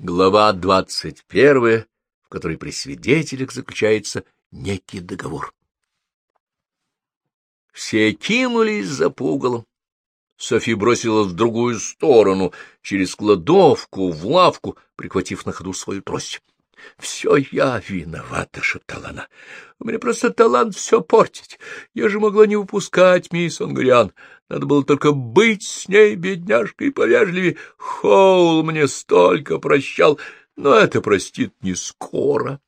Глава двадцать первая, в которой при свидетелях заключается некий договор. Все кинулись за пугалом. Софи бросилась в другую сторону, через кладовку, в лавку, прихватив на ходу свою трость. — Все я виновата, — шептала она. — У меня просто талант все портить. Я же могла не упускать мисс Онгрян. Надо было только быть с ней, бедняжкой, повежливее. Хоул мне столько прощал, но это простит не скоро.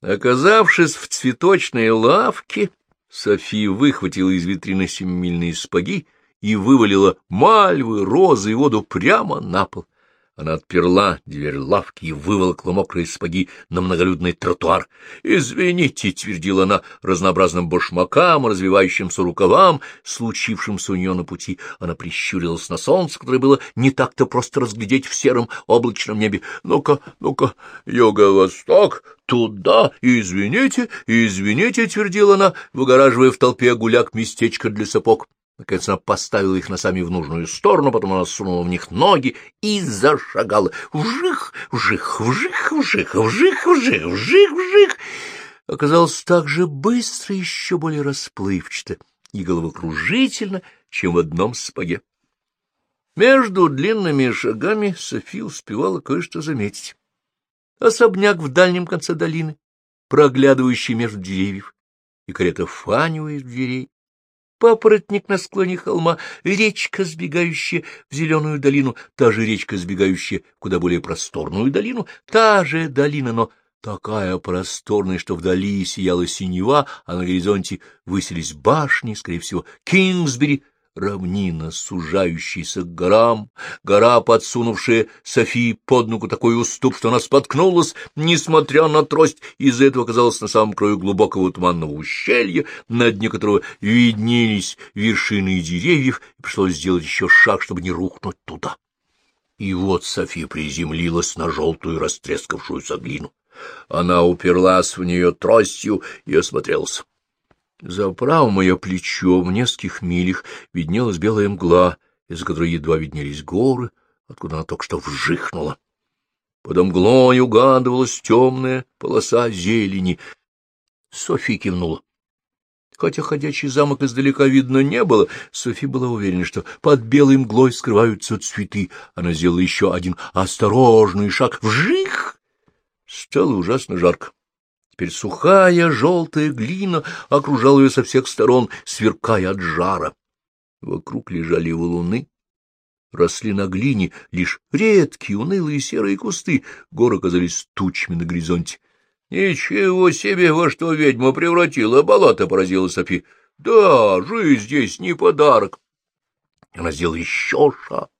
Оказавшись в цветочной лавке, София выхватила из витрины семимильные спаги и вывалила мальвы, розы и воду прямо на пол. Она отперла дверь лавки и выволокла мокрые спаги на многолюдный тротуар. «Извините», — твердила она разнообразным башмакам, развивающимся рукавам, случившимся у нее на пути. Она прищурилась на солнце, которое было не так-то просто разглядеть в сером облачном небе. «Ну-ка, ну-ка, юго-восток, туда, извините, извините», — твердила она, выгораживая в толпе гуляк местечко для сапог. Наконец она поставила их носами в нужную сторону, потом она сунула в них ноги и зашагала. Вжих, вжих, вжих, вжих, вжих, вжих, вжих, вжих. Оказалось так же быстро, еще более расплывчато и головокружительно, чем в одном сапоге. Между длинными шагами София успевала кое-что заметить. Особняк в дальнем конце долины, проглядывающий между деревьев, и карета Фани у дверей, папоротник на склоне холма, речка, сбегающая в зеленую долину, та же речка, сбегающая куда более просторную долину, та же долина, но такая просторная, что вдали сияла синева, а на горизонте высились башни, скорее всего, Кингсбери — равнина, сужающаяся к горам, гора, подсунувшая Софии под ногу такой уступ, что она споткнулась, несмотря на трость, из-за этого оказалась на самом краю глубокого туманного ущелья, на дне которого виднелись вершины деревьев, и пришлось сделать еще шаг, чтобы не рухнуть туда. И вот София приземлилась на желтую растрескавшуюся глину. Она уперлась в нее тростью и осмотрелась. За правым мое плечо в нескольких милях виднелась белая мгла, из-за которой едва виднелись горы, откуда она только что вжихнула. Под мглой угадывалась темная полоса зелени. Софи кивнула. Хотя ходячий замок издалека видно не было, Софи была уверена, что под белой мглой скрываются цветы. Она сделала еще один осторожный шаг. Вжих! Стало ужасно жарко. Теперь сухая желтая глина окружала ее со всех сторон, сверкая от жара. Вокруг лежали валуны, росли на глине лишь редкие, унылые серые кусты, горы казались тучами на горизонте. — Ничего себе, во что ведьма превратила, болото поразила Софи. — Да, жизнь здесь не подарок. Она сделала еще шаг.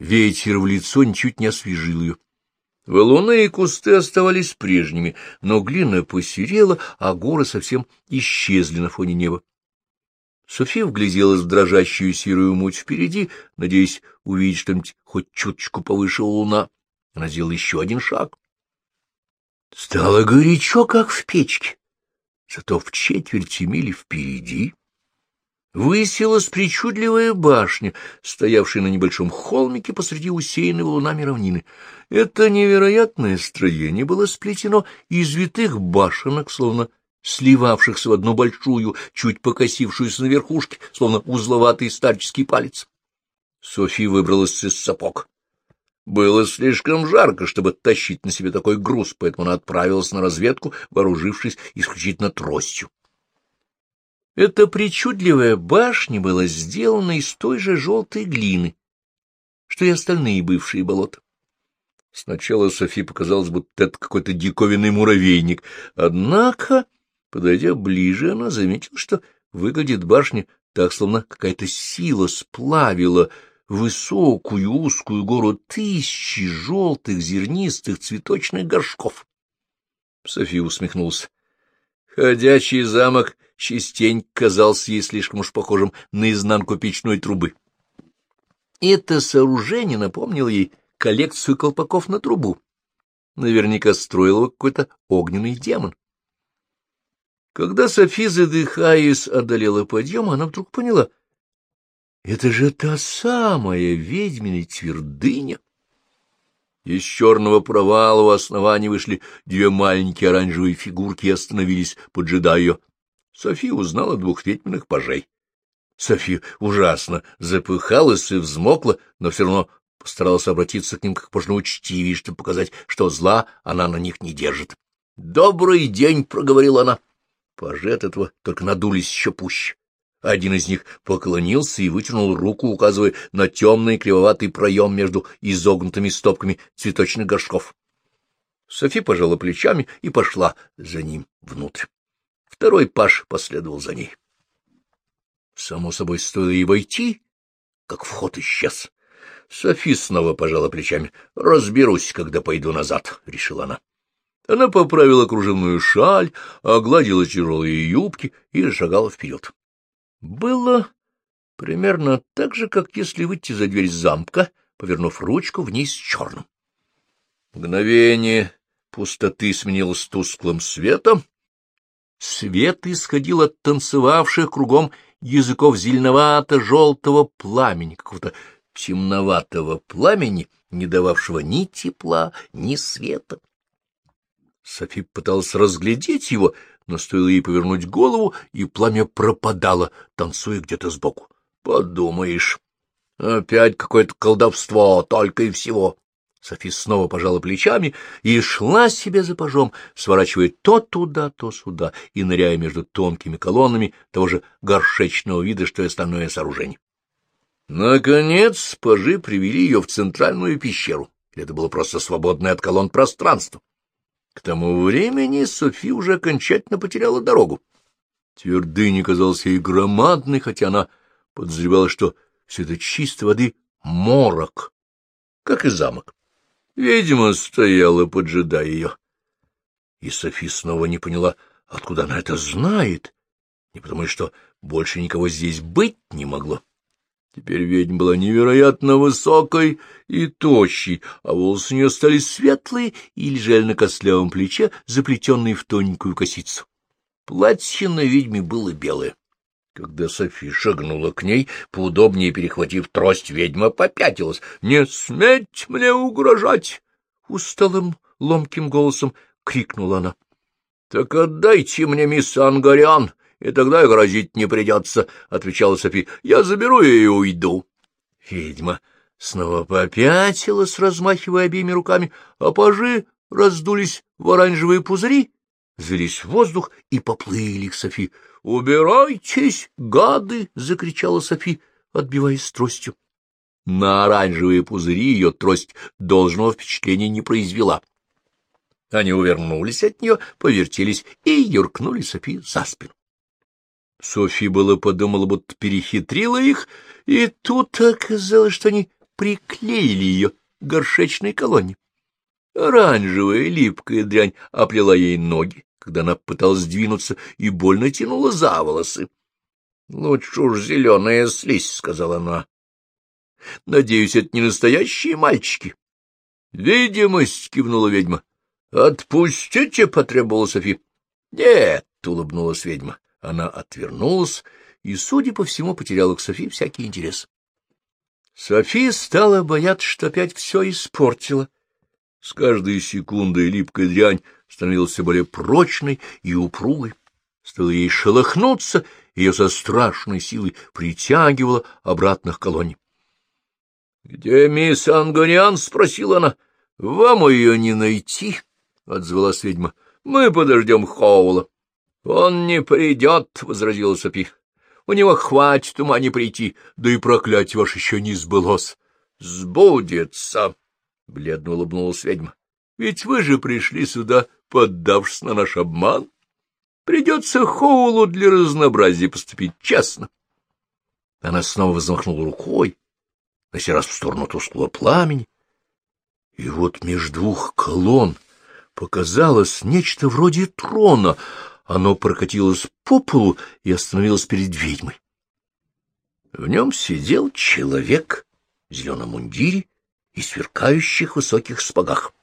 Ветер в лицо ничуть не освежил ее. Валуны и кусты оставались прежними, но глина посерела, а горы совсем исчезли на фоне неба. София вгляделась в дрожащую серую муть впереди, надеясь увидеть что-нибудь хоть чуточку повыше луна. Она сделала еще один шаг. Стало горячо, как в печке, зато в четверти мили впереди высилась причудливая башня, стоявшая на небольшом холмике посреди усеянной лунами равнины. Это невероятное строение было сплетено из витых башенок, словно сливавшихся в одну большую, чуть покосившуюся на верхушке, словно узловатый старческий палец. София выбралась из сапог. Было слишком жарко, чтобы тащить на себе такой груз, поэтому она отправилась на разведку, вооружившись исключительно тростью. Эта причудливая башня была сделана из той же желтой глины, что и остальные бывшие болота. Сначала Софи показалось, будто это какой-то диковинный муравейник, однако, подойдя ближе, она заметила, что выглядит башня так, словно какая-то сила сплавила высокую узкую гору тысячи желтых зернистых цветочных горшков. София усмехнулся. Ходячий замок частенько казался ей слишком уж похожим на изнанку печной трубы. Это сооружение напомнило ей коллекцию колпаков на трубу. Наверняка строил его какой-то огненный демон. Когда Софи, задыхаясь, одолела подъем, она вдруг поняла — это же та самая ведьмина твердыня. Из черного провала у основания вышли две маленькие оранжевые фигурки и остановились, поджидая ее. София узнала двух ведьминых пажей. София ужасно запыхалась и взмокла, но все равно постаралась обратиться к ним как можно учтивее, чтобы показать, что зла она на них не держит. — Добрый день! — проговорила она. Пажи от этого только надулись еще пуще. Один из них поклонился и вытянул руку, указывая на темный кривоватый проем между изогнутыми стопками цветочных горшков. Софи пожала плечами и пошла за ним внутрь. Второй паш последовал за ней. Само собой, стоило ей войти, как вход исчез. Софи снова пожала плечами. — Разберусь, когда пойду назад, — решила она. Она поправила кружевную шаль, огладила тяжелые юбки и шагала вперед. Было примерно так же, как если выйти за дверь замка, повернув ручку вниз черным. Мгновение пустоты сменилось тусклым светом. Свет исходил от танцевавших кругом языков зеленовато-желтого пламени, какого-то темноватого пламени, не дававшего ни тепла, ни света. Софи пыталась разглядеть его, но стоило ей повернуть голову, и пламя пропадало, танцуя где-то сбоку. — Подумаешь, опять какое-то колдовство, только и всего. Софи снова пожала плечами и шла себе за пажом, сворачивая то туда, то сюда и ныряя между тонкими колоннами того же горшечного вида, что и остальное сооружение. Наконец пажи привели ее в центральную пещеру. Это было просто свободное от колонн пространство. К тому времени Софи уже окончательно потеряла дорогу. Твердыня казалась ей громадной, хотя она подозревала, что все это чистой воды морок, как и замок. Видимо, стояла, поджидая ее. И Софи снова не поняла, откуда она это знает, не потому что больше никого здесь быть не могло. Теперь ведьма была невероятно высокой и тощей, а волосы у нее стали светлые и лежали на костлявом плече, заплетенные в тоненькую косицу. Платье на ведьме было белое. Когда Софи шагнула к ней, поудобнее перехватив трость, ведьма попятилась. — Не сметь мне угрожать! — усталым ломким голосом крикнула она. — Так отдайте мне мисс Ангарян! и тогда грозить не придется, — отвечала Софи. — Я заберу ее и уйду. Ведьма снова попятилась, размахивая обеими руками, а пажи раздулись в оранжевые пузыри, взвелись в воздух и поплыли к Софи. — Убирайтесь, гады! — закричала Софи, отбиваясь тростью. На оранжевые пузыри ее трость должного впечатления не произвела. Они увернулись от нее, повертелись и юркнули Софи за спину. Софья было подумала, будто перехитрила их, и тут оказалось, что они приклеили ее к горшечной колонне. Оранжевая липкая дрянь оплела ей ноги, когда она пыталась сдвинуться и больно тянула за волосы. — Лучше уж зеленая слизь, — сказала она. — Надеюсь, это не настоящие мальчики. — Видимость, — кивнула ведьма. — Отпустите, — потребовала Софи. — Нет, — улыбнулась ведьма. Она отвернулась и, судя по всему, потеряла к Софи всякий интерес. Софи стала бояться, что опять все испортила. С каждой секундой липкая дрянь становилась все более прочной и упругой. Стоило ей шелохнуться, ее со страшной силой притягивало обратно к колонне. — Где мисс Ангониан? — спросила она. — Вам ее не найти, — отзвалась ведьма. — Мы подождем Хоула. — Он не придет, — возразила Софи. — У него хватит ума не прийти, да и проклятие ваше еще не сбылось. — Сбудется, — бледно улыбнулась ведьма. — Ведь вы же пришли сюда, поддавшись на наш обман. Придется Хоулу для разнообразия поступить честно. Она снова взмахнула рукой, на сей раз в сторону тусклого пламени. И вот между двух колонн показалось нечто вроде трона — оно прокатилось по полу и остановилось перед ведьмой. В нем сидел человек в зеленом мундире и сверкающих высоких спагах.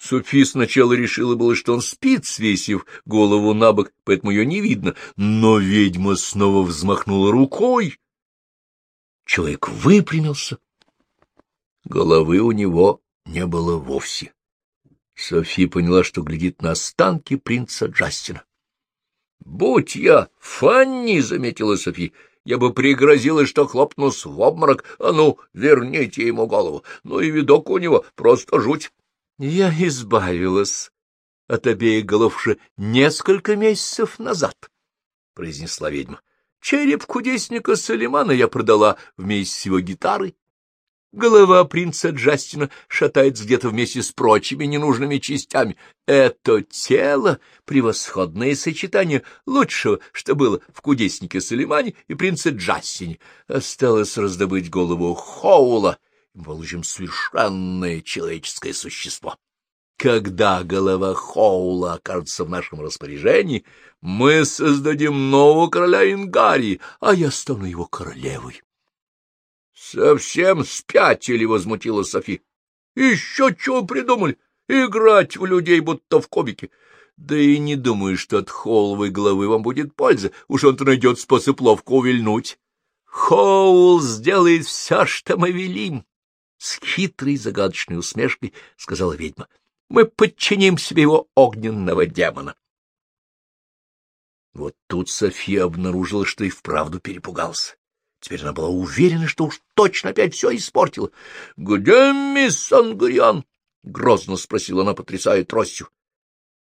Софи сначала решила было, что он спит, свесив голову на бок, поэтому ее не видно, но ведьма снова взмахнула рукой. Человек выпрямился. Головы у него не было вовсе. Софи поняла, что глядит на останки принца Джастина. — Будь я Фанни, — заметила Софи, — я бы пригрозила, что хлопнусь в обморок. А ну, верните ему голову. Ну и видок у него просто жуть. — Я избавилась от обеих голов уже несколько месяцев назад, — произнесла ведьма. — Череп кудесника Салимана я продала вместе с его гитарой Голова принца Джастина шатается где-то вместе с прочими ненужными частями. Это тело — превосходное сочетание лучшего, что было в кудеснике Салимане и принце Джастине. Осталось раздобыть голову Хоула, и мы получим совершенное человеческое существо. Когда голова Хоула окажется в нашем распоряжении, мы создадим нового короля Ингарии, а я стану его королевой. Совсем спятили, — возмутила Софи. — Еще чего придумали? Играть в людей, будто в кубики. Да и не думаю, что от Холловой головы вам будет польза. Уж он-то найдет способ ловко увильнуть. Хоул сделает все, что мы велим. С хитрой загадочной усмешкой сказала ведьма. Мы подчиним себе его огненного демона. Вот тут София обнаружила, что и вправду перепугался. Теперь она была уверена, что уж точно опять все испортила. — Где мисс Ангуриан? — грозно спросила она, потрясая тростью.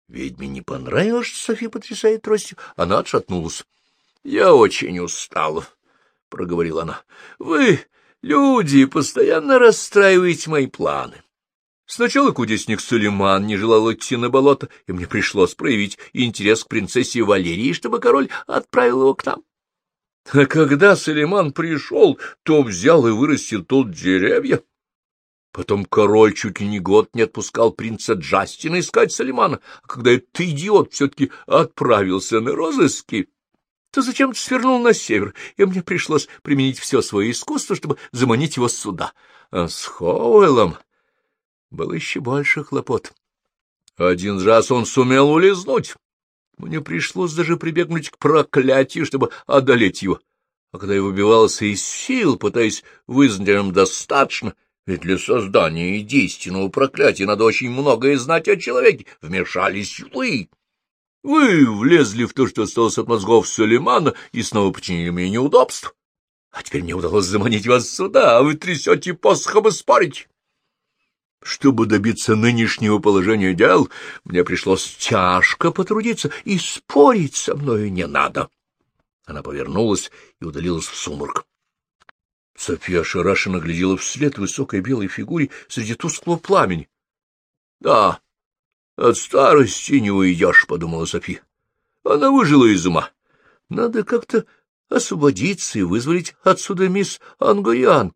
Ведьме не понравилось, что София потрясает тростью. Она отшатнулась. — Я очень устала, — проговорила она. — Вы, люди, постоянно расстраиваете мои планы. Сначала кудесник Сулейман не желал идти на болото, и мне пришлось проявить интерес к принцессе Валерии, чтобы король отправил его к нам. А когда Салиман пришел, то взял и вырастил тут деревья. Потом король чуть ли не год не отпускал принца Джастина искать Салимана, а когда этот идиот все-таки отправился на розыски, то зачем-то свернул на север, и мне пришлось применить все свое искусство, чтобы заманить его сюда. А с Хоуэллом было еще больше хлопот. Один раз он сумел улизнуть, мне пришлось даже прибегнуть к проклятию, чтобы одолеть его. А когда я выбивался из сил, пытаясь вызнать о нем достаточно, ведь для создания действенного проклятия надо очень многое знать о человеке, вмешались вы. Вы влезли в то, что осталось от мозгов Сулеймана, и снова причинили мне неудобств. А теперь мне удалось заманить вас сюда, а вы трясете посохом и спорите. Чтобы добиться нынешнего положения дел, мне пришлось тяжко потрудиться, и спорить со мною не надо. Она повернулась и удалилась в сумрак. София ошарашенно глядела вслед высокой белой фигуре среди тусклого пламени. — Да, от старости не уйдешь, — подумала София. Она выжила из ума. Надо как-то освободиться и вызволить отсюда мисс Ангоян.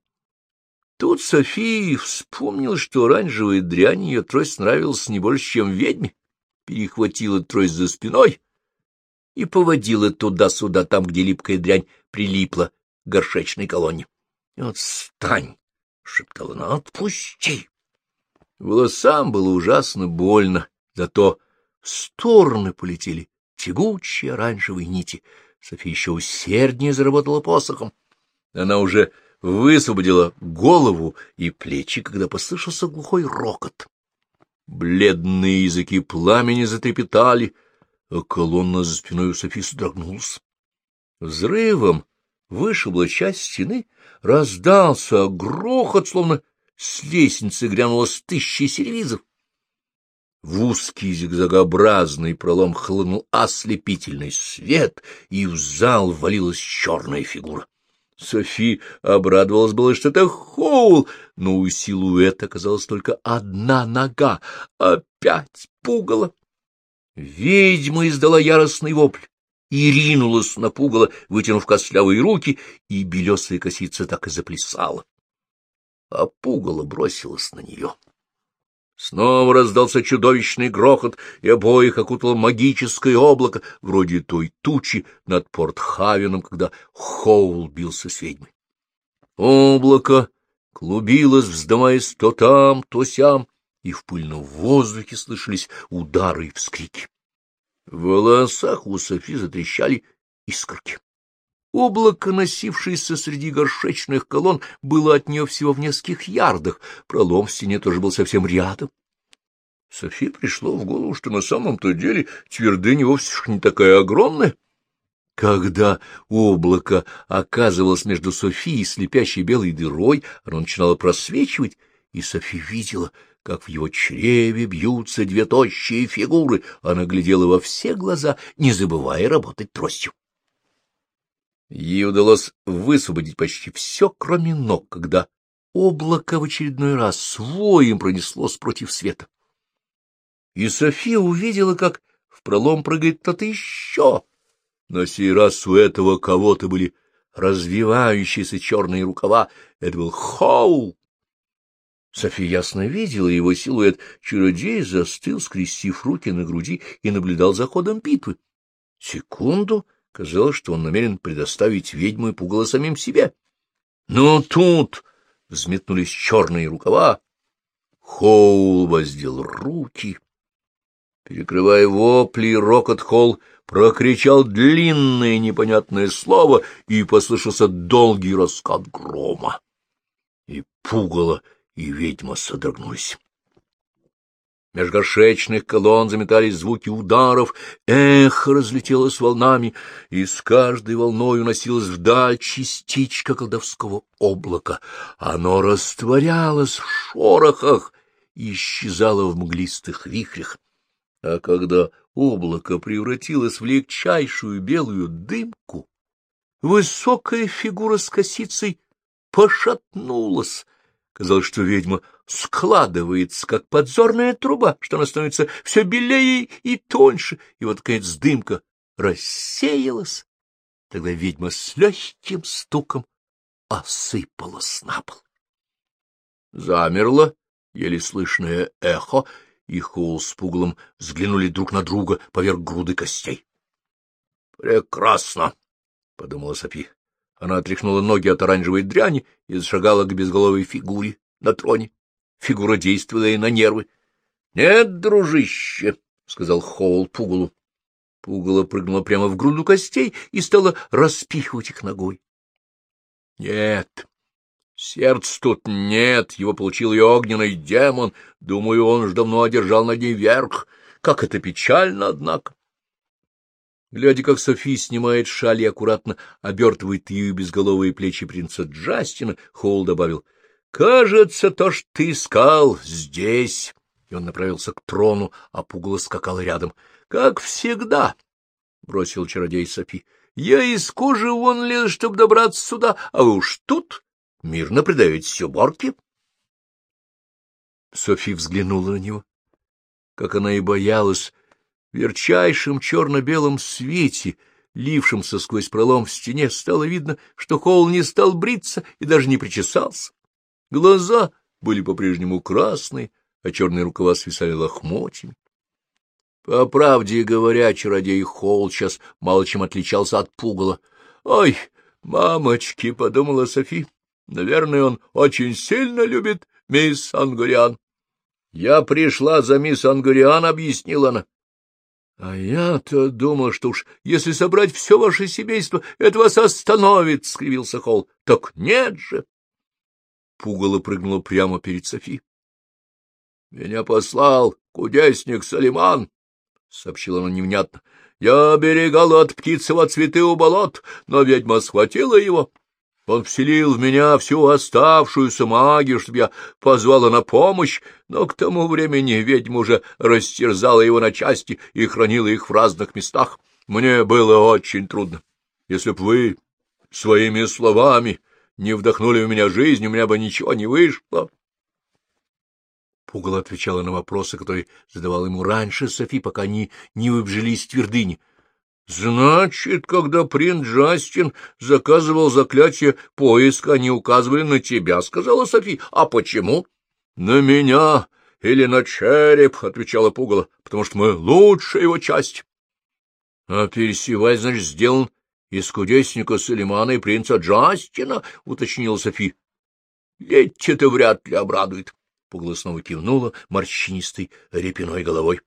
Тут София вспомнила, что оранжевая дрянь ее трость нравилась не больше, чем ведьме, перехватила трость за спиной и поводила туда-сюда, там, где липкая дрянь прилипла к горшечной колонне. — Отстань! — шептала она. — Отпусти! Волосам было ужасно больно, зато в стороны полетели тягучие оранжевые нити. София еще усерднее заработала посохом. Она уже высвободила голову и плечи, когда послышался глухой рокот. Бледные языки пламени затрепетали, а колонна за спиной у Софи содрогнулась. Взрывом вышибла часть стены, раздался грохот, словно с лестницы грянуло с тысячи сервизов. В узкий зигзагообразный пролом хлынул ослепительный свет, и в зал валилась черная фигура. Софи обрадовалась было, что это Хоул, но у силуэта оказалась только одна нога. Опять пугало. Ведьма издала яростный вопль и ринулась на пугало, вытянув костлявые руки, и белесая косица так и заплясала. А пугало бросилось на нее. Снова раздался чудовищный грохот, и обоих окутало магическое облако, вроде той тучи над Порт-Хавеном, когда Хоул бился с ведьмой. Облако клубилось, вздымаясь то там, то сям, и в пыльном воздухе слышались удары и вскрики. В волосах у Софи затрещали искорки. Облако, носившееся среди горшечных колонн, было от нее всего в нескольких ярдах, пролом в стене тоже был совсем рядом. Софи пришло в голову, что на самом-то деле твердыня вовсе не такая огромная. Когда облако оказывалось между Софией и слепящей белой дырой, оно начинало просвечивать, и Софи видела, как в его чреве бьются две тощие фигуры. Она глядела во все глаза, не забывая работать тростью. Ей удалось высвободить почти все, кроме ног, когда облако в очередной раз своим пронеслось против света. И София увидела, как в пролом прыгает кто-то еще. На сей раз у этого кого-то были развивающиеся черные рукава. Это был Хоул. София ясно видела его силуэт. Чародей застыл, скрестив руки на груди, и наблюдал за ходом битвы. Секунду Казалось, что он намерен предоставить ведьму и пугало самим себе. Но тут взметнулись черные рукава. Хоул воздел руки. Перекрывая вопли, рокот Холл прокричал длинное непонятное слово, и послышался долгий раскат грома. И пугало, и ведьма содрогнулись. Меж горшечных колонн заметались звуки ударов, эхо разлетелось волнами, и с каждой волной уносилась вдаль частичка колдовского облака. Оно растворялось в шорохах и исчезало в мглистых вихрях. А когда облако превратилось в легчайшую белую дымку, высокая фигура с косицей пошатнулась. Казалось, что ведьма складывается, как подзорная труба, что она становится все белее и тоньше, и вот, конец, дымка рассеялась. Тогда ведьма с легким стуком осыпалась на пол. Замерло еле слышное эхо, и Хоул с Пуглом взглянули друг на друга поверх груды костей. — Прекрасно! — подумала Софи. Она отряхнула ноги от оранжевой дряни и зашагала к безголовой фигуре на троне фигура действовала и на нервы. — Нет, дружище, — сказал Хоул Пугалу. Пугало прыгнула прямо в груду костей и стала распихивать их ногой. — Нет, сердца тут нет, его получил ее огненный демон. Думаю, он уж давно одержал над ней верх. Как это печально, однако. Глядя, как Софи снимает шаль и аккуратно обертывает ее безголовые плечи принца Джастина, Хоул добавил, Кажется, то, что ты искал, здесь. И он направился к трону, а пугало скакал рядом. — Как всегда, — бросил чародей Софи. — Я из кожи вон лез, чтобы добраться сюда, а вы уж тут мирно предаетесь уборке. Софи взглянула на него. Как она и боялась, в ярчайшем черно-белом свете, лившемся сквозь пролом в стене, стало видно, что Холл не стал бриться и даже не причесался. Глаза были по-прежнему красные, а черные рукава свисали лохмотьями. По правде говоря, чародей Холл сейчас мало чем отличался от пугала. — Ой, мамочки, — подумала Софи, — наверное, он очень сильно любит мисс Ангуриан. — Я пришла за мисс Ангуриан, — объяснила она. — А я-то думал, что уж если собрать все ваше семейство, это вас остановит, — скривился Холл. — Так нет же! Пугало прыгнуло прямо перед Софи. — Меня послал кудесник Салиман, — сообщила она невнятно. — Я оберегала от птицего цветы у болот, но ведьма схватила его. Он вселил в меня всю оставшуюся магию, чтобы я позвала на помощь, но к тому времени ведьма уже растерзала его на части и хранила их в разных местах. Мне было очень трудно. Если б вы своими словами не вдохнули в меня жизнь, у меня бы ничего не вышло. Пугало отвечала на вопросы, которые задавал ему раньше Софи, пока они не выбжились твердыни. — Значит, когда принц Джастин заказывал заклятие поиска, они указывали на тебя, — сказала Софи. — А почему? — На меня или на череп, — отвечала Пугало, — потому что мы лучшая его часть. — А пересевать, значит, сделан из кудесника Салимана и принца Джастина, — уточнила Софи. — Летти-то вряд ли обрадует. Пугало снова кивнула морщинистой репиной головой.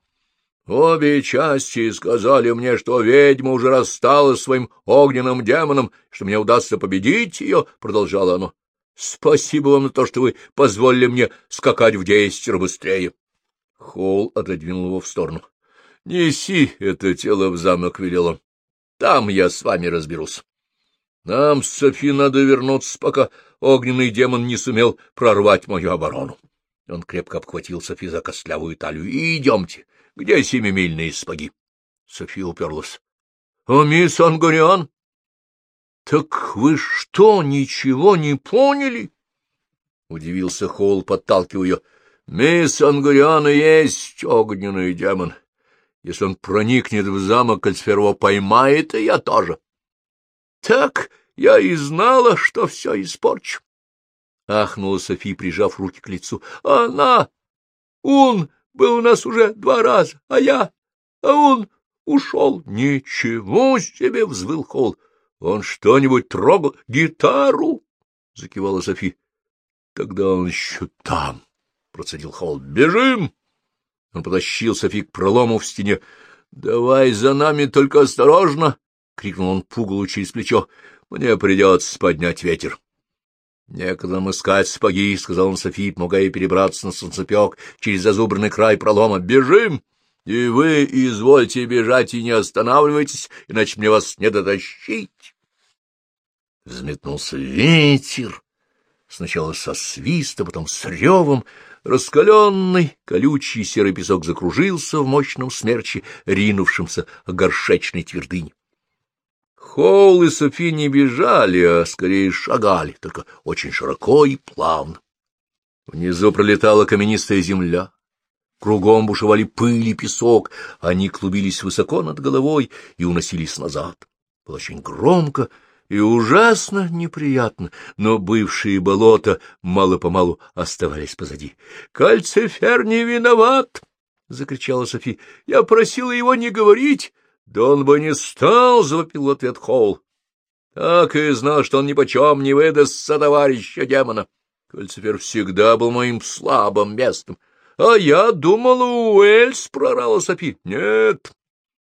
Обе части сказали мне, что ведьма уже рассталась с своим огненным демоном, что мне удастся победить ее, — продолжало оно. — Спасибо вам за то, что вы позволили мне скакать в десять раз быстрее. Холл отодвинул его в сторону. — Неси это тело в замок, — велел он. — Там я с вами разберусь. Нам с Софи надо вернуться, пока огненный демон не сумел прорвать мою оборону. Он крепко обхватил Софи за костлявую талию. — идемте. Где семимильные спаги? София уперлась. — А мисс Ангориан? — Так вы что, ничего не поняли? — удивился Холл, подталкивая ее. — Мисс Ангориан и есть огненный демон. Если он проникнет в замок, Кальцфер его поймает, и я тоже. — Так я и знала, что все испорчу. — ахнула София, прижав руки к лицу. — Она! Он был у нас уже два раза, а я... А он ушел. — Ничего себе! — взвыл Холл. — Он что-нибудь трогал? Гитару? — закивала София. — Тогда он еще там, — процедил Холл. — Бежим! Он потащил Софи к пролому в стене. — Давай за нами, только осторожно! — крикнул он пугалу через плечо. — Мне придется поднять ветер. — Некогда нам искать сапоги, — сказал он Софи, помогая перебраться на солнцепек через зазубренный край пролома. — Бежим! И вы извольте бежать и не останавливайтесь, иначе мне вас не дотащить. Взметнулся ветер, сначала со свиста, потом с ревом. Раскаленный, колючий серый песок закружился в мощном смерче, ринувшемся к горшечной твердыне. Холл и Софи не бежали, а скорее шагали, только очень широко и плавно. Внизу пролетала каменистая земля. Кругом бушевали пыль и песок, они клубились высоко над головой и уносились назад. Было очень громко и ужасно неприятно, но бывшие болота мало-помалу оставались позади. — Кальцифер не виноват! — закричала Софи. — Я просила его не говорить. — Да он бы не стал, — завопил ответ Холл. — Так и знал, что он нипочем не выдастся товарища демона. Кальцифер всегда был моим слабым местом. — А я думала, Уэльс, — прорала Софи. — Нет.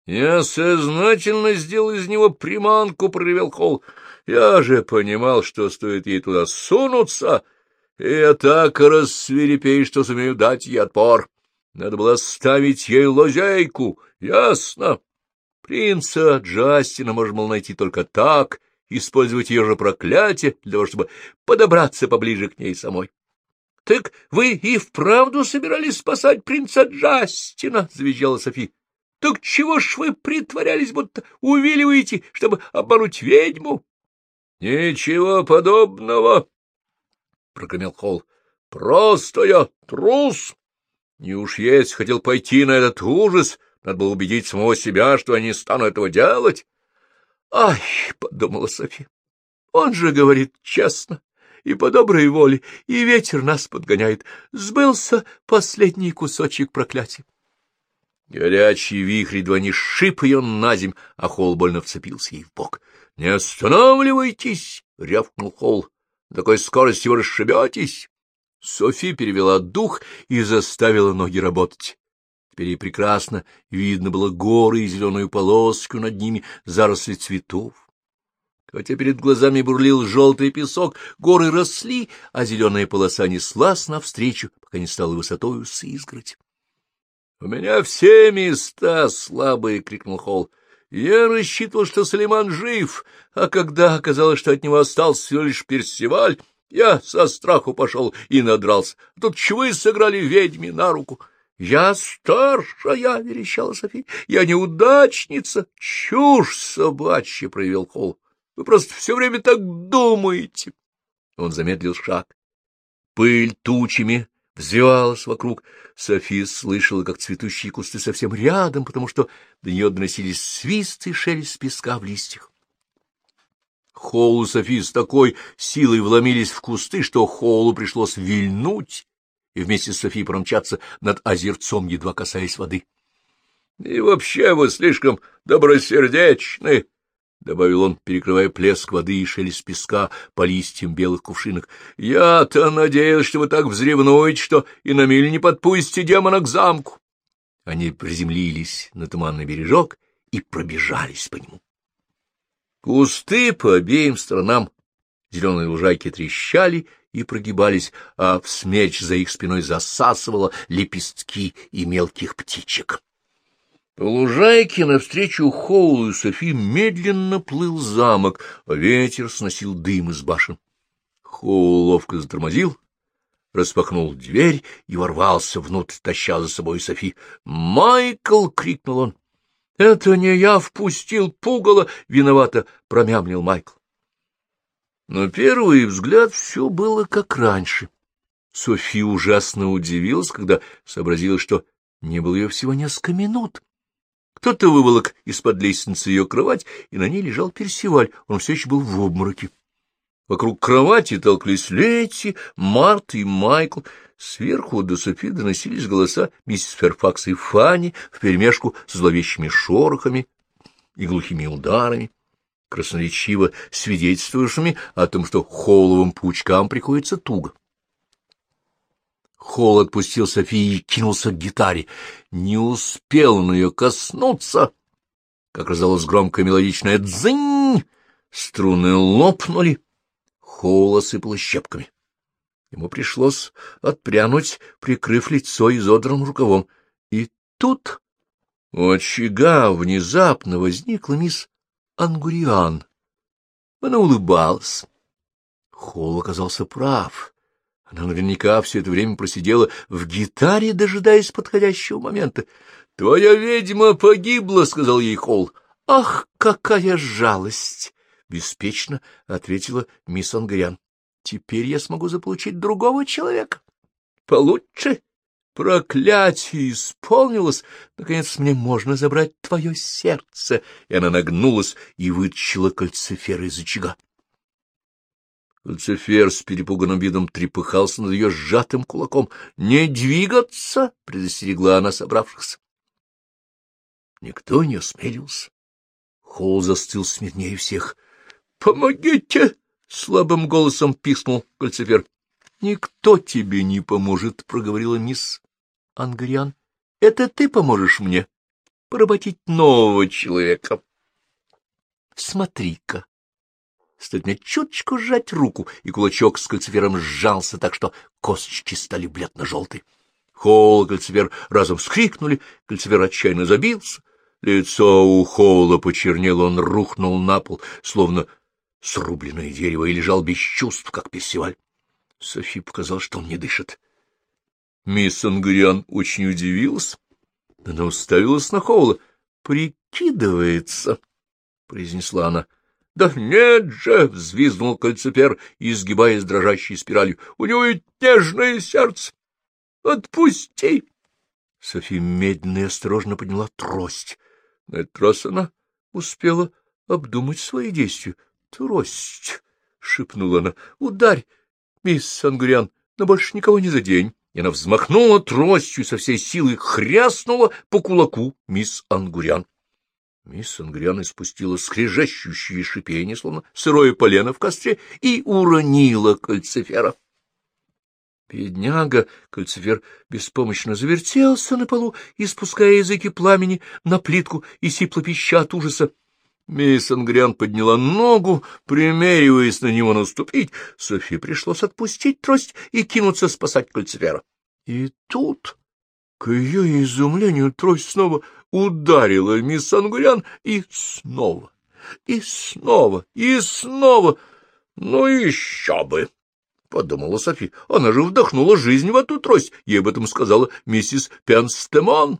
Я сознательно сделал из него приманку, — проревел Холл. Я же понимал, что стоит ей туда сунуться, и я так рассверепею, что сумею дать ей отпор. Надо было ставить ей лазейку, ясно? Принца Джастина можно было найти только так, использовать ее же проклятие для того, чтобы подобраться поближе к ней самой. — Так вы и вправду собирались спасать принца Джастина? — завизжала Софи. — Так чего ж вы притворялись, будто увиливаете, чтобы обмануть ведьму? — Ничего подобного, — прогремел Холл. — Просто я трус. Не уж есть хотел пойти на этот ужас, надо было убедить самого себя, что я не стану этого делать. — Ай, — подумала Софи, — он же говорит честно и по доброй воле, и ветер нас подгоняет. Сбылся последний кусочек проклятия. Горячий вихрь едва не шип ее на земь, а Холл больно вцепился ей в бок. — Не останавливайтесь! — рявкнул Холл. — такой скорости вы расшибетесь. Софи перевела дух и заставила ноги работать. Теперь ей прекрасно видно было горы и зеленую полоску над ними, заросли цветов. Хотя перед глазами бурлил желтый песок, горы росли, а зеленая полоса неслась навстречу, пока не стала высотою с изгородь. — У меня все места слабые! — крикнул Холл. — Я рассчитывал, что Салиман жив, а когда оказалось, что от него остался всего лишь персиваль, я со страху пошел и надрался. Тут чего сыграли ведьме на руку. —— Я старшая, — верещала София, — я неудачница. — Чушь собачья, — проявил Холл. — Вы просто все время так думаете. Он замедлил шаг. Пыль тучами взвивалась вокруг. София слышала, как цветущие кусты совсем рядом, потому что до нее доносились свист и шелест песка в листьях. Холл и Софи с такой силой вломились в кусты, что Холлу пришлось вильнуть и вместе с Софией промчаться над озерцом, едва касаясь воды. — И вообще вы слишком добросердечны, — добавил он, перекрывая плеск воды и шелест песка по листьям белых кувшинок. — Я-то надеялся, что вы так взревнуете, что и на миль не подпустите демона к замку. Они приземлились на туманный бережок и пробежались по нему. Кусты по обеим сторонам зеленой лужайки трещали и прогибались, а в смерч за их спиной засасывало лепестки и мелких птичек. По лужайке навстречу Хоулу и Софи медленно плыл замок, а ветер сносил дым из башен. Хоул ловко затормозил, распахнул дверь и ворвался внутрь, таща за собой Софи. «Майкл!» — крикнул он. «Это не я впустил пугало!» — виновато промямлил Майкл. На первый взгляд все было как раньше. Софи ужасно удивилась, когда сообразила, что не было ее всего несколько минут. Кто-то выволок из-под лестницы ее кровать, и на ней лежал Персиваль, он все еще был в обмороке. Вокруг кровати толклись Летти, Март и Майкл. Сверху до Софи доносились голоса миссис Ферфакс и Фанни вперемешку с зловещими шорохами и глухими ударами, красноречиво свидетельствующими о том, что холовым паучкам приходится туго. Холл отпустил Софии и кинулся к гитаре. Не успел он ее коснуться, как раздалось громкое мелодичное «дзынь», струны лопнули, Холл осыпало щепками. Ему пришлось отпрянуть, прикрыв лицо изодранным рукавом. И тут у очага внезапно возникла мисс Ангуриан. Она улыбалась. Холл оказался прав. Она наверняка все это время просидела в гитаре, дожидаясь подходящего момента. — Твоя ведьма погибла, — сказал ей Холл. — Ах, какая жалость! — беспечно ответила мисс Ангрян. — Теперь я смогу заполучить другого человека. — Получше. Проклятие исполнилось. Наконец мне можно забрать твое сердце. И она нагнулась и вытащила кольцефер из очага. Люцифер с перепуганным видом трепыхался над ее сжатым кулаком. — Не двигаться! — предостерегла она собравшихся. Никто не осмелился. Холл застыл смирнее всех. — Помогите! — слабым голосом пискнул Кольцефер. — Никто тебе не поможет, — проговорила мисс Ангриан. — Это ты поможешь мне поработить нового человека. — Смотри-ка, Стоит мне чуточку сжать руку, и кулачок с кальцифером сжался так, что косточки стали бледно-желтые. Холл кальцифер разом вскрикнули, кальцифер отчаянно забился. Лицо у Холла почернело, он рухнул на пол, словно срубленное дерево, и лежал без чувств, как персиваль. Софи показал, что он не дышит. Мисс Ангриан очень удивилась. Она уставилась на Холла. «Прикидывается», — произнесла она. — Да нет же! — взвизгнул кольцепер, изгибаясь дрожащей спиралью. — У него ведь нежное сердце! Отпусти! София медленно и осторожно подняла трость. На этот раз она успела обдумать свои действия. — Трость! — шепнула она. — Ударь, мисс Сангуриан, но больше никого не задень. И она взмахнула тростью со всей силы хряснула по кулаку мисс Ангурян. Мисс Ангриан испустила скрежещущее шипение, словно сырое полено в костре, и уронила кальцифера. Бедняга кальцифер беспомощно завертелся на полу, испуская языки пламени на плитку и сипло пища от ужаса. Мисс Ангриан подняла ногу, примериваясь на него наступить. Софи пришлось отпустить трость и кинуться спасать кальцифера. И тут, к ее изумлению, трость снова ударила мисс Ангурян и снова, и снова, и снова. Ну, еще бы! — подумала Софи. Она же вдохнула жизнь в эту трость. Ей об этом сказала миссис Пенстемон.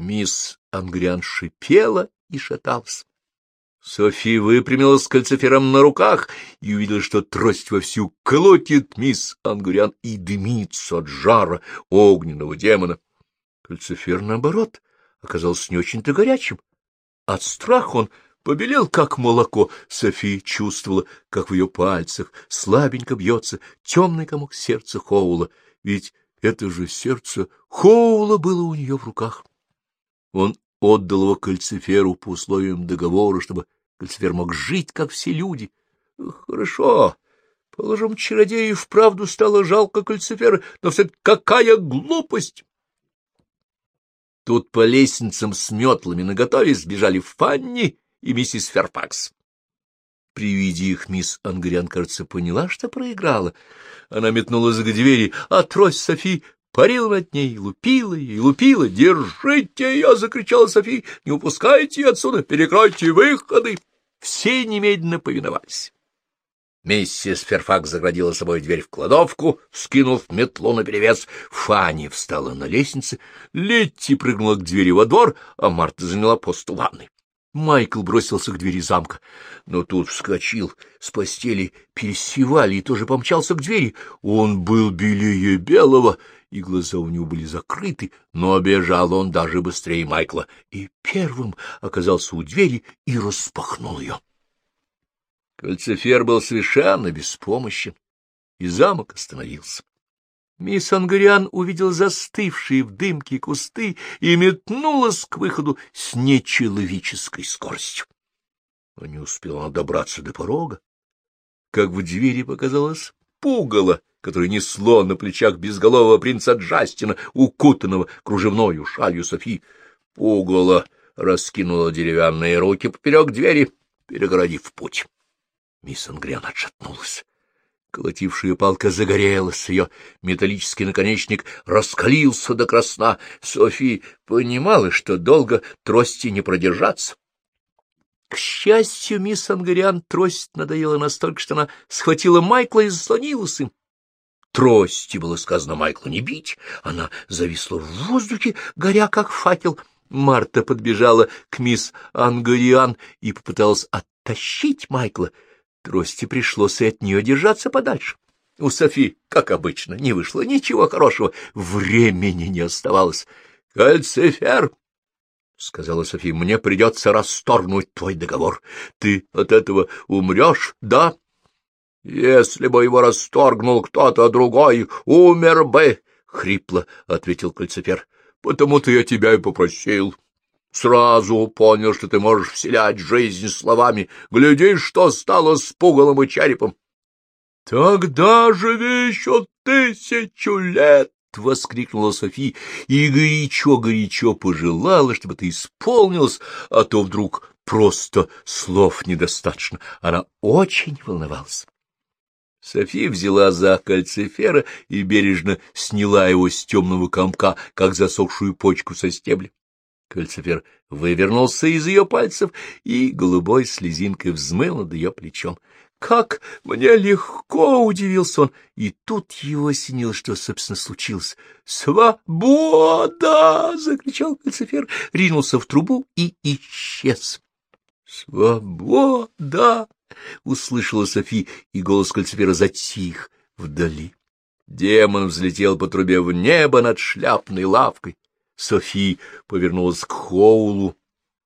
Мисс Ангриан шипела и шаталась. Софи выпрямилась с кальцифером на руках и увидела, что трость вовсю колотит мисс Ангурян и дымится от жара огненного демона. Люцифер, наоборот, оказался не очень-то горячим. От страха он побелел, как молоко. София чувствовала, как в ее пальцах слабенько бьется темный комок сердца Хоула, ведь это же сердце Хоула было у нее в руках. Он отдал его кальциферу по условиям договора, чтобы кальцифер мог жить, как все люди. Хорошо, положим, чародею вправду стало жалко кальцифера, но все-таки какая глупость! Тут по лестницам с метлами наготове сбежали Фанни и миссис Ферфакс. При виде их мисс Ангриан, кажется, поняла, что проиграла. Она метнулась к двери, а трость Софи парила над ней, лупила и лупила. «Держите ее!» — закричала Софи. «Не упускайте ее отсюда! Перекройте выходы!» Все немедленно повиновались. Миссис Ферфакс заградила собой дверь в кладовку, скинув метлу наперевес. Фанни встала на лестнице, Летти прыгнула к двери во двор, а Марта заняла пост у ванны. Майкл бросился к двери замка, но тут вскочил с постели пересевали и тоже помчался к двери. Он был белее белого, и глаза у него были закрыты, но бежал он даже быстрее Майкла, и первым оказался у двери и распахнул ее. Кольцефер был совершенно беспомощен, и замок остановился. Мисс Ангариан увидел застывшие в дымке кусты и метнулась к выходу с нечеловеческой скоростью. Но не успела она добраться до порога, как в двери показалось пугало, которое несло на плечах безголового принца Джастина, укутанного кружевною шалью Софи. Пугало раскинуло деревянные руки поперек двери, перегородив путь. Мисс Ангриан отшатнулась. Колотившая палка загорелась, ее металлический наконечник раскалился до красна. Софи понимала, что долго трости не продержаться. К счастью, мисс Ангариан трость надоела настолько, что она схватила Майкла и заслонилась им. Трости было сказано Майклу не бить, она зависла в воздухе, горя как факел. Марта подбежала к мисс Ангариан и попыталась оттащить Майкла — Трости пришлось и от нее держаться подальше. У Софи, как обычно, не вышло ничего хорошего, времени не оставалось. — Кальцифер, — сказала Софи, — мне придется расторгнуть твой договор. Ты от этого умрешь, да? — Если бы его расторгнул кто-то другой, умер бы, — хрипло ответил Кальцифер. — Потому-то я тебя и попросил. — Сразу понял, что ты можешь вселять жизнь словами. Глядишь, что стало с пугалом и черепом. — Тогда живи еще тысячу лет! — воскликнула Софи и горячо-горячо пожелала, чтобы ты исполнилось, а то вдруг просто слов недостаточно. Она очень волновалась. София взяла за кальцифера и бережно сняла его с темного комка, как засохшую почку со стебля. Кальцифер вывернулся из ее пальцев, и голубой слезинкой взмыл над ее плечом. «Как мне легко!» — удивился он, и тут его осенило, что, собственно, случилось. «Свобода!» — закричал Кальцифер, ринулся в трубу и исчез. «Свобода!» — услышала Софи, и голос Кальцифера затих вдали. Демон взлетел по трубе в небо над шляпной лавкой. Софи повернулась к Хоулу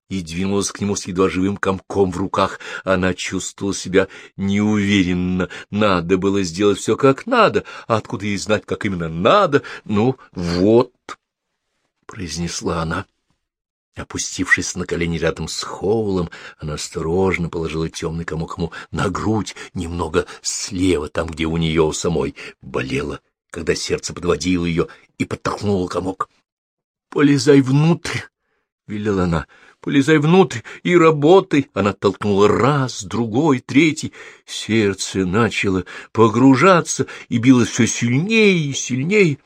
и двинулась к нему с едва живым комком в руках. Она чувствовала себя неуверенно. Надо было сделать все как надо, а откуда ей знать, как именно надо? Ну, вот, — произнесла она. Опустившись на колени рядом с Хоулом, она осторожно положила темный комок ему на грудь, немного слева, там, где у нее у самой болело, когда сердце подводило ее, и подтолкнула комок. Полезай внутрь, — велела она, — полезай внутрь и работай. Она толкнула раз, другой, третий. Сердце начало погружаться и билось все сильнее и сильнее.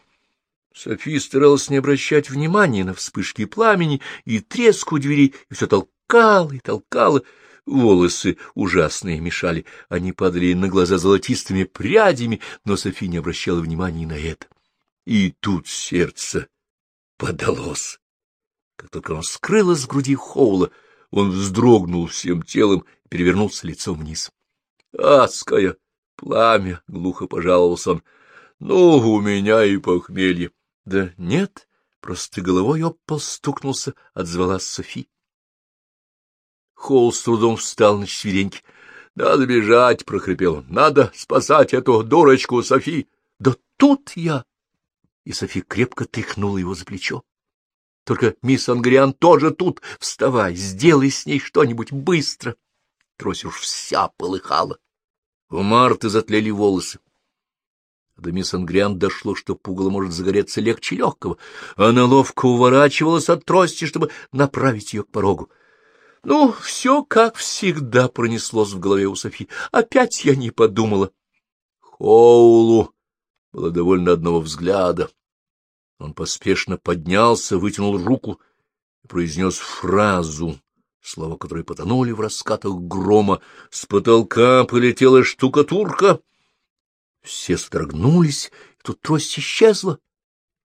София старалась не обращать внимания на вспышки пламени и треск у двери, и все толкала и толкала. Волосы ужасные мешали, они падали на глаза золотистыми прядями, но София не обращала внимания на это. И тут сердце подалось. Как только он скрылось с груди Хоула, он вздрогнул всем телом и перевернулся лицом вниз. «Адское пламя!» — глухо пожаловался он. «Ну, у меня и похмелье». «Да нет, просто головой об пол стукнулся», — отзвалась Софи. Хоул с трудом встал на четвереньки. «Надо бежать!» — прохрипел он. «Надо спасать эту дурочку, Софи!» «Да тут я!» и Софи крепко тряхнула его за плечо. Только мисс Ангриан тоже тут. Вставай, сделай с ней что-нибудь быстро. Трось уж вся полыхала. У Марты затлели волосы. до мисс Ангриан дошло, что пугало может загореться легче легкого. Она ловко уворачивалась от трости, чтобы направить ее к порогу. Ну, все как всегда пронеслось в голове у Софи. Опять я не подумала. Хоулу было довольно одного взгляда. Он поспешно поднялся, вытянул руку и произнес фразу, слова которой потонули в раскатах грома. С потолка полетела штукатурка. Все содрогнулись, и тут трость исчезла,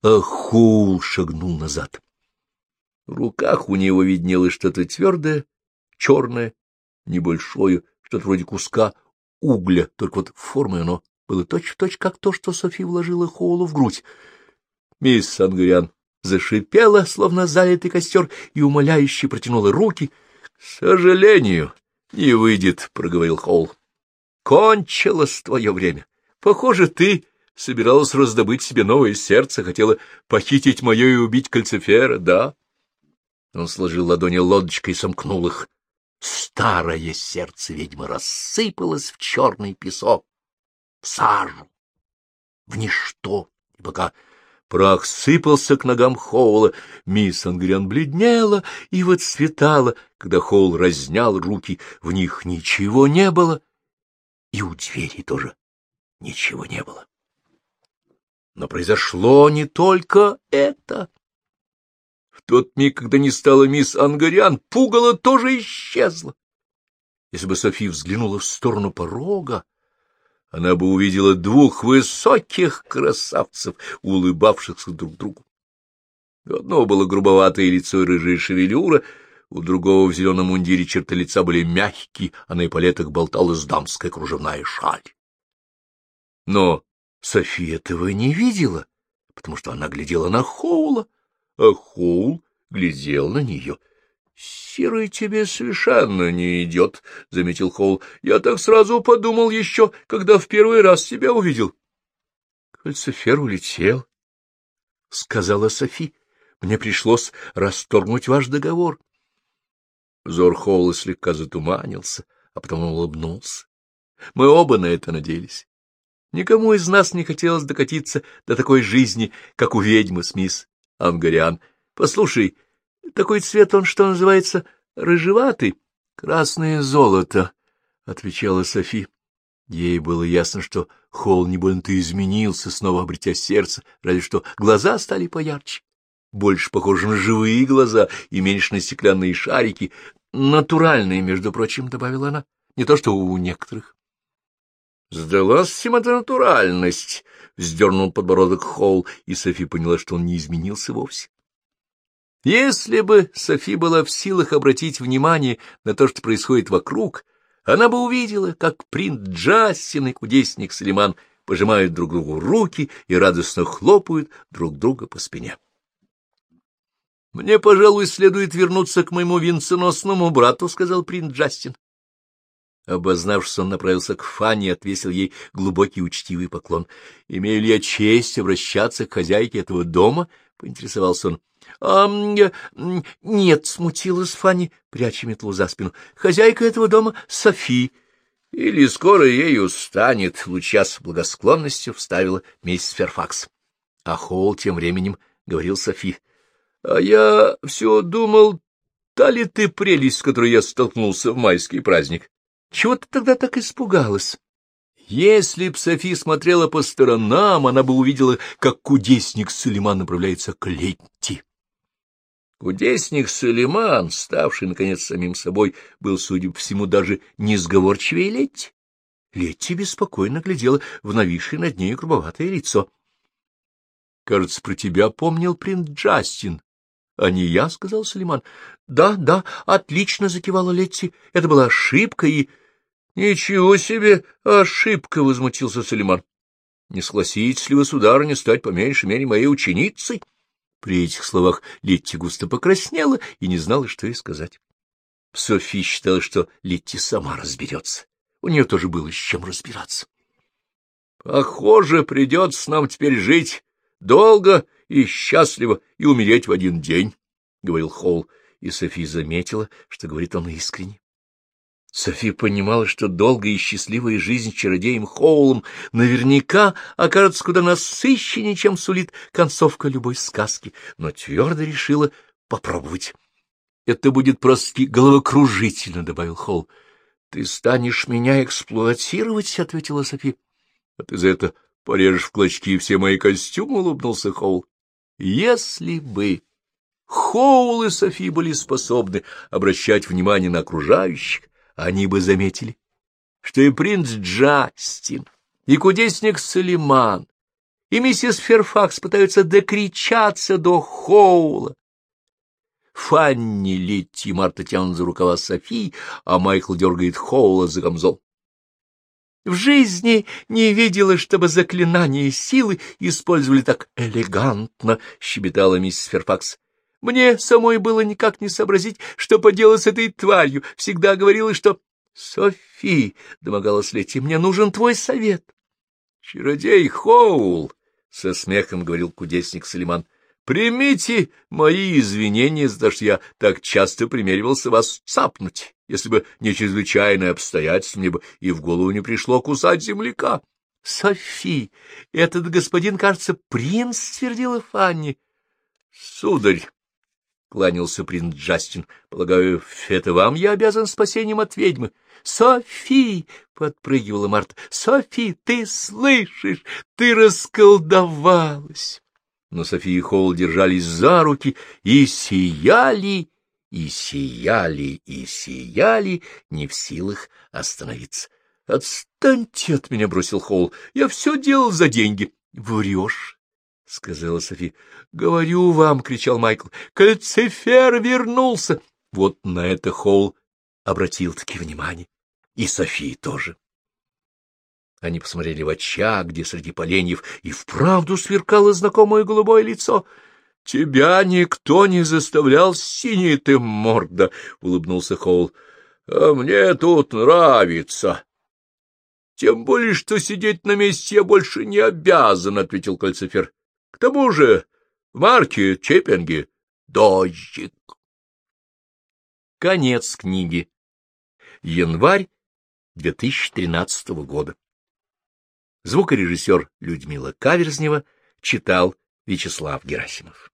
а Хул шагнул назад. В руках у него виднелось что-то твердое, черное, небольшое, что-то вроде куска угля, только вот формой оно было точь-в-точь, точь, как то, что Софи вложила Хоулу в грудь. Мисс Сангриан зашипела, словно залитый костер, и умоляюще протянула руки. — К сожалению, не выйдет, — проговорил Хоул. — Кончилось твое время. Похоже, ты собиралась раздобыть себе новое сердце, хотела похитить мое и убить кальцифера, да? Он сложил ладони лодочкой и сомкнул их. Старое сердце ведьмы рассыпалось в черный песок, в сажу, в ничто, и пока прах сыпался к ногам Хоула, мисс Ангриан бледнела и выцветала, когда Хоул разнял руки, в них ничего не было, и у двери тоже ничего не было. Но произошло не только это. В тот миг, когда не стало мисс Ангарян, пугало тоже исчезло. Если бы София взглянула в сторону порога, она бы увидела двух высоких красавцев, улыбавшихся друг другу. У одного было грубоватое лицо и рыжая шевелюра, у другого в зеленом мундире черты лица были мягкие, а на эполетах болталась дамская кружевная шаль. Но София этого не видела, потому что она глядела на Хоула, а Хоул глядел на нее. — Серый тебе совершенно не идет, — заметил Хоул. — Я так сразу подумал еще, когда в первый раз тебя увидел. — Кальцифер улетел, — сказала Софи. — Мне пришлось расторгнуть ваш договор. Взор Хоула слегка затуманился, а потом улыбнулся. Мы оба на это надеялись. Никому из нас не хотелось докатиться до такой жизни, как у ведьмы с мисс Ангариан. Послушай, такой цвет он, что называется, рыжеватый. — Красное золото, — отвечала Софи. Ей было ясно, что Холл не больно-то изменился, снова обретя сердце, разве что глаза стали поярче. Больше похожи на живые глаза и меньше на стеклянные шарики. Натуральные, между прочим, — добавила она, — не то что у некоторых. Сдалась всем эта натуральность, — вздернул подбородок Холл, и Софи поняла, что он не изменился вовсе. Если бы Софи была в силах обратить внимание на то, что происходит вокруг, она бы увидела, как принц Джастин и кудесник Салиман пожимают друг другу руки и радостно хлопают друг друга по спине. «Мне, пожалуй, следует вернуться к моему венценосному брату», — сказал принц Джастин. Обознавшись, он направился к Фанни и отвесил ей глубокий учтивый поклон. — Имею ли я честь обращаться к хозяйке этого дома? — поинтересовался он. — А нет, — смутилась Фанни, пряча метлу за спину. — Хозяйка этого дома — Софи. — Или скоро ею станет, — луча с благосклонностью вставила миссис Ферфакс. А Холл тем временем говорил Софи. — А я все думал, та ли ты прелесть, с которой я столкнулся в майский праздник? Чего ты тогда так испугалась? Если б Софи смотрела по сторонам, она бы увидела, как кудесник Сулейман направляется к Летти. Кудесник Сулейман, ставший, наконец, самим собой, был, судя по всему, даже несговорчивее Летти. Летти беспокойно глядела в нависшее над ней грубоватое лицо. — Кажется, про тебя помнил принц Джастин. — А не я, — сказал Сулейман. — Да, да, отлично, — закивала Летти. Это была ошибка, и — Ничего себе ошибка! — возмутился Салиман. — Не согласитесь ли вы, сударыня, стать по меньшей мере моей ученицей? При этих словах Летти густо покраснела и не знала, что ей сказать. Софи считала, что Летти сама разберется. У нее тоже было с чем разбираться. — Похоже, придется нам теперь жить долго и счастливо и умереть в один день, — говорил Холл, и Софи заметила, что говорит он искренне. Софи понимала, что долгая и счастливая жизнь чародеем Хоулом наверняка окажется куда насыщеннее, чем сулит концовка любой сказки, но твердо решила попробовать. — Это будет просто головокружительно, — добавил Хоул. — Ты станешь меня эксплуатировать, — ответила Софи. — А ты за это порежешь в клочки все мои костюмы, — улыбнулся Хоул. — Если бы... Хоул и Софи были способны обращать внимание на окружающих, они бы заметили, что и принц Джастин, и кудесник Салиман, и миссис Ферфакс пытаются докричаться до Хоула. Фанни, Летти и Марта тянут за рукава Софии, а Майкл дергает Хоула за камзол. В жизни не видела, чтобы заклинания силы использовали так элегантно, — щебетала миссис Ферфакс. Мне самой было никак не сообразить, что поделать с этой тварью. Всегда говорила, что... — Софи, — домогалась Летти, — мне нужен твой совет. — Чародей Хоул, — со смехом говорил кудесник Салиман, — примите мои извинения за то, что я так часто примеривался вас цапнуть. Если бы не чрезвычайное обстоятельство, мне бы и в голову не пришло кусать земляка. — Софи, этот господин, кажется, принц, — твердила Фанни. — Сударь, кланялся принц Джастин. — Полагаю, это вам я обязан спасением от ведьмы. — Софи! — подпрыгивала Марта. — Софи, ты слышишь? Ты расколдовалась! Но София и Холл держались за руки и сияли, и сияли, и сияли, не в силах остановиться. — Отстаньте от меня, — бросил Холл. — Я все делал за деньги. — Врешь, — сказала Софи. — Говорю вам, — кричал Майкл, — кальцифер вернулся. Вот на это Холл обратил-таки внимание. И Софи тоже. Они посмотрели в очаг, где среди поленьев и вправду сверкало знакомое голубое лицо. — Тебя никто не заставлял, синий ты морда! — улыбнулся Холл. — А мне тут нравится. — Тем более, что сидеть на месте я больше не обязан, — ответил кальцифер. К тому же в марке Чеппинге дождик. Конец книги. Январь 2013 года. Звукорежиссер Людмила Каверзнева читал Вячеслав Герасимов.